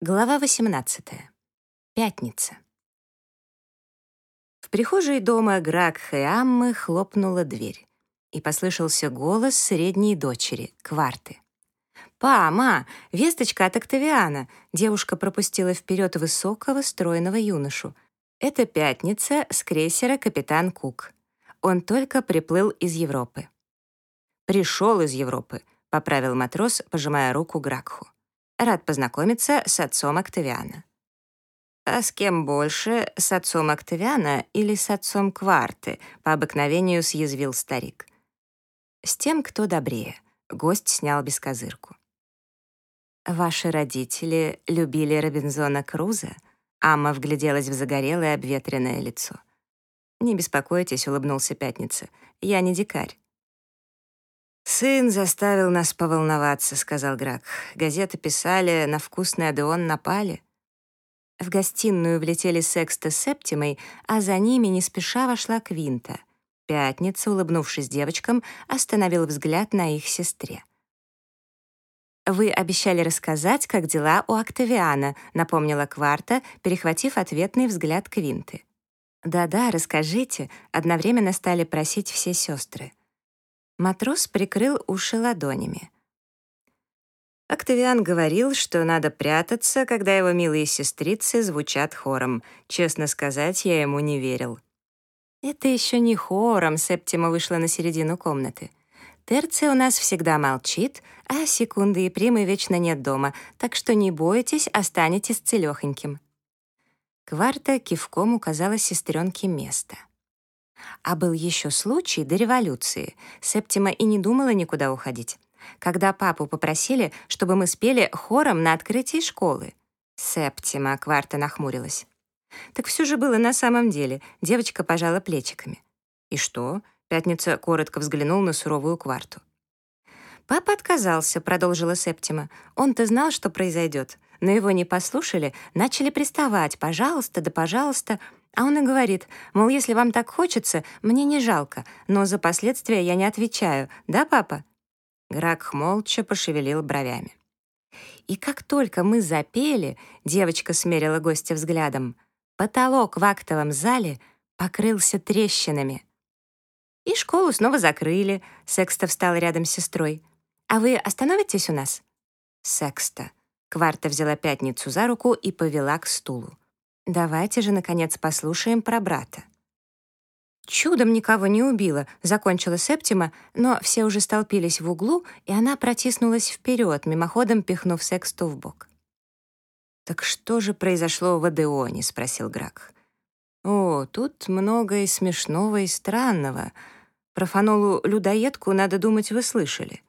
Глава 18. Пятница. В прихожей дома Гракха и Аммы хлопнула дверь, и послышался голос средней дочери, Кварты. «Па, ма, весточка от Октавиана!» Девушка пропустила вперед высокого, стройного юношу. «Это пятница с крейсера «Капитан Кук». Он только приплыл из Европы». «Пришел из Европы», — поправил матрос, пожимая руку Гракху. Рад познакомиться с отцом Октавиана. А с кем больше, с отцом Октавиана или с отцом Кварты, по обыкновению съязвил старик. С тем, кто добрее. Гость снял бескозырку. «Ваши родители любили Робинзона Круза?» Амма вгляделась в загорелое обветренное лицо. «Не беспокойтесь», — улыбнулся Пятница. «Я не дикарь. «Сын заставил нас поволноваться», — сказал Грак. «Газеты писали, на вкусный Адеон напали». В гостиную влетели Секста с Септимой, а за ними не спеша вошла Квинта. Пятница, улыбнувшись девочкам, остановил взгляд на их сестре. «Вы обещали рассказать, как дела у Октавиана», — напомнила Кварта, перехватив ответный взгляд Квинты. «Да-да, расскажите», — одновременно стали просить все сестры. Матрос прикрыл уши ладонями. Октавиан говорил, что надо прятаться, когда его милые сестрицы звучат хором. Честно сказать, я ему не верил. Это еще не хором, Септима вышла на середину комнаты. Терция у нас всегда молчит, а секунды и примы вечно нет дома, так что не бойтесь, останетесь целёхоньким. Кварта кивком указала сестренке место. А был еще случай до революции. Септима и не думала никуда уходить. Когда папу попросили, чтобы мы спели хором на открытии школы. Септима Кварта нахмурилась. Так все же было на самом деле. Девочка пожала плечиками. И что? Пятница коротко взглянул на суровую Кварту. «Папа отказался», — продолжила Септима. «Он-то знал, что произойдет. Но его не послушали, начали приставать. Пожалуйста, да пожалуйста. А он и говорит, мол, если вам так хочется, мне не жалко, но за последствия я не отвечаю. Да, папа?» Грак молча пошевелил бровями. И как только мы запели, девочка смерила гостя взглядом, потолок в актовом зале покрылся трещинами. И школу снова закрыли, Секста встал рядом с сестрой. «А вы остановитесь у нас?» «Секста». Кварта взяла пятницу за руку и повела к стулу. Давайте же, наконец, послушаем про брата. «Чудом никого не убила», — закончила Септима, но все уже столпились в углу, и она протиснулась вперед, мимоходом пихнув Сексту в бок. «Так что же произошло в Адеоне?» — спросил Грак. «О, тут много и смешного, и странного. Про Фанолу-людоедку, надо думать, вы слышали».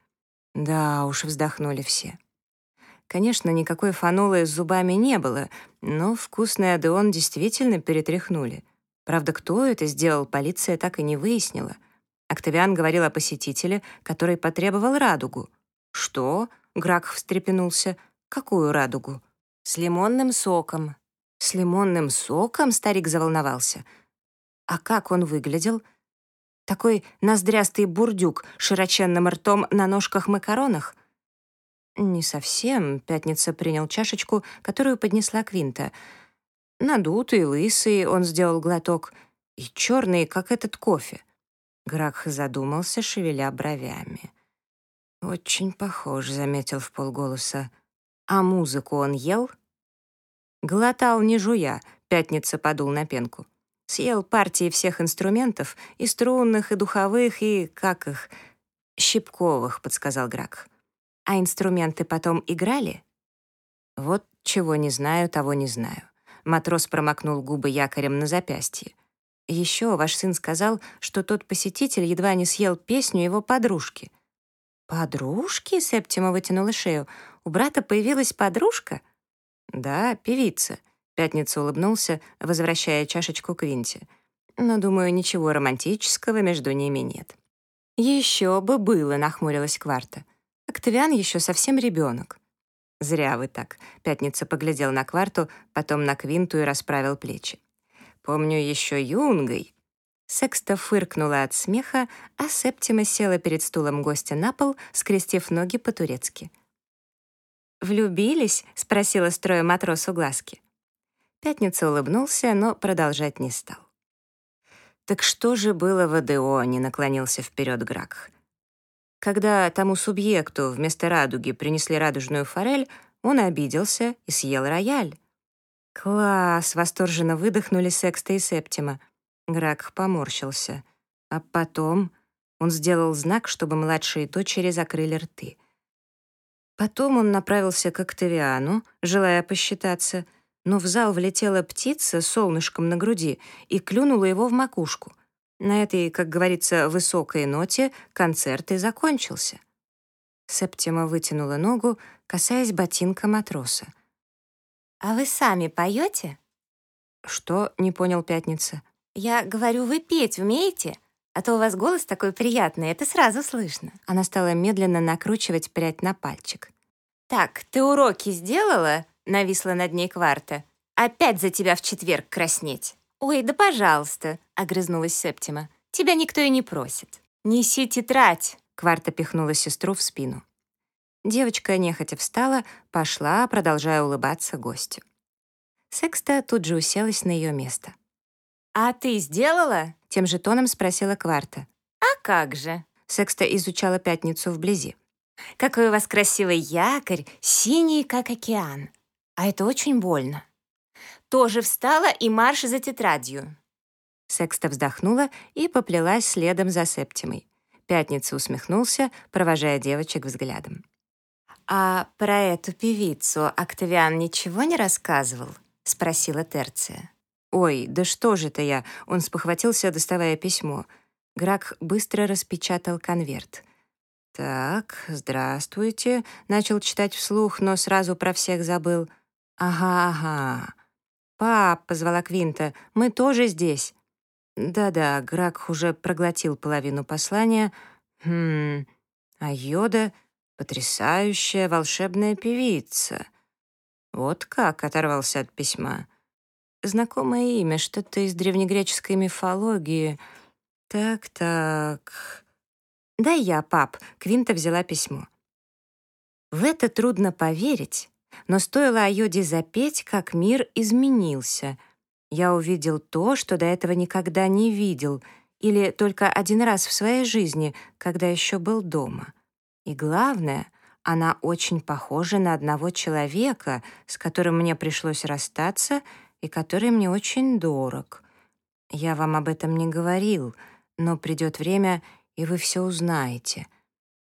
«Да уж», — вздохнули все. Конечно, никакой фанолы с зубами не было, но вкусный Адеон действительно перетряхнули. Правда, кто это сделал, полиция так и не выяснила. Октавиан говорил о посетителе, который потребовал радугу. «Что?» — Грак встрепенулся. «Какую радугу?» «С лимонным соком». «С лимонным соком?» — старик заволновался. «А как он выглядел?» «Такой ноздрястый бурдюк, широченным ртом на ножках-макаронах?» «Не совсем», — Пятница принял чашечку, которую поднесла Квинта. Надутый, лысый, он сделал глоток, и черный, как этот кофе. Гракх задумался, шевеля бровями. «Очень похож», — заметил в полголоса. «А музыку он ел?» «Глотал, не жуя», — Пятница подул на пенку. «Съел партии всех инструментов, и струнных, и духовых, и, как их, щипковых», — подсказал Гракх. А инструменты потом играли? Вот чего не знаю, того не знаю. Матрос промокнул губы якорем на запястье. Еще ваш сын сказал, что тот посетитель едва не съел песню его подружки. «Подружки?» — Септима вытянула шею. «У брата появилась подружка?» «Да, певица», — Пятница улыбнулся, возвращая чашечку к Винте. «Но, думаю, ничего романтического между ними нет». «Еще бы было», — нахмурилась Кварта. Октавиан еще совсем ребенок. Зря вы так. Пятница поглядел на кварту, потом на квинту и расправил плечи. Помню еще юнгой. Секста фыркнула от смеха, а Септима села перед стулом гостя на пол, скрестив ноги по-турецки. «Влюбились?» — спросила строя матросу глазки. Пятница улыбнулся, но продолжать не стал. «Так что же было в АДО?» — не наклонился вперед Гракх. Когда тому субъекту вместо радуги принесли радужную форель, он обиделся и съел рояль. «Класс!» — восторженно выдохнули Секста и Септима. Гракх поморщился. А потом он сделал знак, чтобы младшие дочери закрыли рты. Потом он направился к Октавиану, желая посчитаться, но в зал влетела птица с солнышком на груди и клюнула его в макушку. На этой, как говорится, высокой ноте концерт и закончился. Септима вытянула ногу, касаясь ботинка матроса. «А вы сами поете?» «Что?» — не понял Пятница. «Я говорю, вы петь умеете? А то у вас голос такой приятный, это сразу слышно». Она стала медленно накручивать прядь на пальчик. «Так, ты уроки сделала?» — нависла над ней Кварта. «Опять за тебя в четверг краснеть». «Ой, да пожалуйста», — огрызнулась Септима. «Тебя никто и не просит». «Неси тетрадь», — Кварта пихнула сестру в спину. Девочка нехотя встала, пошла, продолжая улыбаться гостю. Секста тут же уселась на ее место. «А ты сделала?» — тем же тоном спросила Кварта. «А как же?» — Секста изучала пятницу вблизи. «Какой у вас красивый якорь, синий, как океан. А это очень больно. Тоже встала и марш за тетрадью». Секста вздохнула и поплелась следом за Септимой. Пятница усмехнулся, провожая девочек взглядом. «А про эту певицу Октавиан ничего не рассказывал?» — спросила Терция. «Ой, да что же это я?» Он спохватился, доставая письмо. Грак быстро распечатал конверт. «Так, здравствуйте», — начал читать вслух, но сразу про всех забыл. «Ага, ага. Пап», — позвала Квинта, — «мы тоже здесь». Да-да, Грак уже проглотил половину послания. Хм, а Йода — потрясающая волшебная певица. Вот как оторвался от письма. Знакомое имя, что-то из древнегреческой мифологии. Так-так. Да я, пап. Квинта взяла письмо. В это трудно поверить, но стоило Айоде запеть, как мир изменился. Я увидел то, что до этого никогда не видел, или только один раз в своей жизни, когда еще был дома. И главное, она очень похожа на одного человека, с которым мне пришлось расстаться — и который мне очень дорог. Я вам об этом не говорил, но придет время, и вы все узнаете.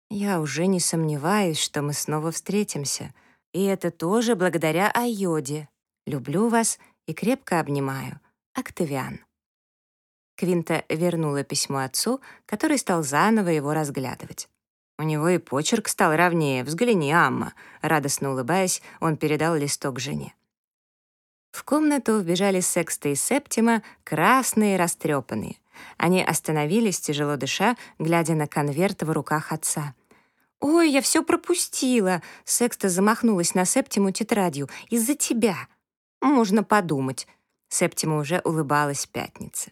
Я уже не сомневаюсь, что мы снова встретимся. И это тоже благодаря Айоде. Люблю вас и крепко обнимаю. Октавиан. Квинта вернула письмо отцу, который стал заново его разглядывать. У него и почерк стал ровнее. Взгляни, Амма. Радостно улыбаясь, он передал листок жене. В комнату вбежали Секста и Септима, красные растрепанные. Они остановились, тяжело дыша, глядя на конверт в руках отца. «Ой, я все пропустила!» Секста замахнулась на Септиму тетрадью. «Из-за тебя!» «Можно подумать!» Септима уже улыбалась пятнице.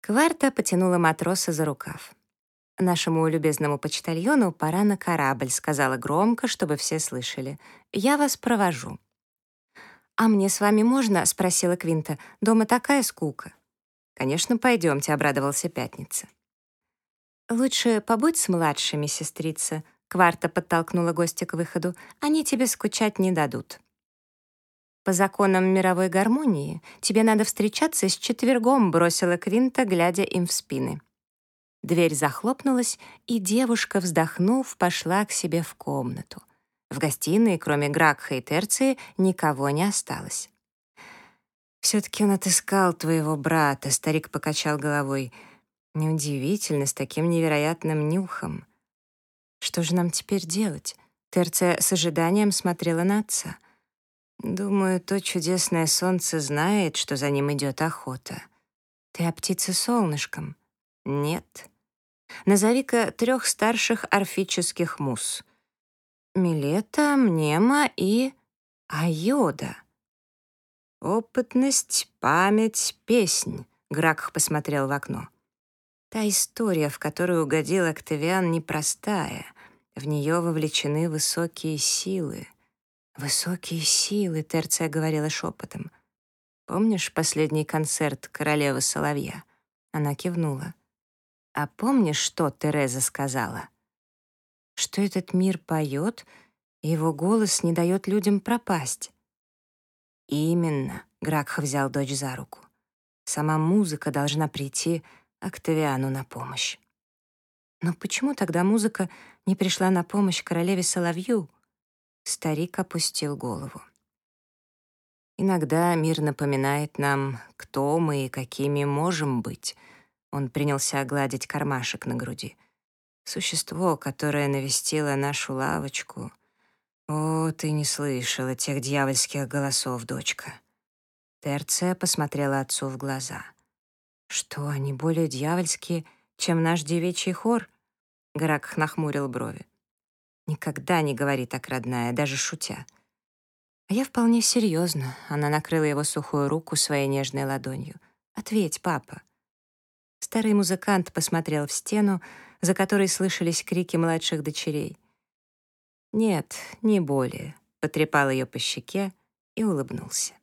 Кварта потянула матроса за рукав. «Нашему любезному почтальону пора на корабль», — сказала громко, чтобы все слышали. «Я вас провожу». «А мне с вами можно?» — спросила Квинта. «Дома такая скука». «Конечно, пойдемте», — обрадовался Пятница. «Лучше побудь с младшими, сестрица», — Кварта подтолкнула гостя к выходу. «Они тебе скучать не дадут». «По законам мировой гармонии тебе надо встречаться с четвергом», — бросила Квинта, глядя им в спины. Дверь захлопнулась, и девушка, вздохнув, пошла к себе в комнату — в гостиной, кроме Гракха и Терции, никого не осталось. «Все-таки он отыскал твоего брата», — старик покачал головой. «Неудивительно, с таким невероятным нюхом. Что же нам теперь делать?» Терция с ожиданием смотрела на отца. «Думаю, то чудесное солнце знает, что за ним идет охота. Ты о птице солнышком?» «Нет». «Назови-ка трех старших орфических мус — Милета, Мнема и Айода. «Опытность, память, песнь», — Гракх посмотрел в окно. Та история, в которую угодил Октавиан, непростая. В нее вовлечены высокие силы. «Высокие силы», — Терция говорила шепотом. «Помнишь последний концерт королевы Соловья?» Она кивнула. «А помнишь, что Тереза сказала?» «Что этот мир поет, и его голос не дает людям пропасть». «Именно», — Гракха взял дочь за руку. «Сама музыка должна прийти Октавиану на помощь». Но почему тогда музыка не пришла на помощь королеве Соловью? Старик опустил голову. Иногда мир напоминает нам, кто мы и какими можем быть. Он принялся гладить кармашек на груди. Существо, которое навестило нашу лавочку. О, ты не слышала тех дьявольских голосов, дочка. Терция посмотрела отцу в глаза. Что, они более дьявольские, чем наш девичий хор? Грак нахмурил брови. «Никогда не говори так, родная, даже шутя». А я вполне серьезно. Она накрыла его сухую руку своей нежной ладонью. «Ответь, папа». Старый музыкант посмотрел в стену, за которой слышались крики младших дочерей. «Нет, не более», — потрепал ее по щеке и улыбнулся.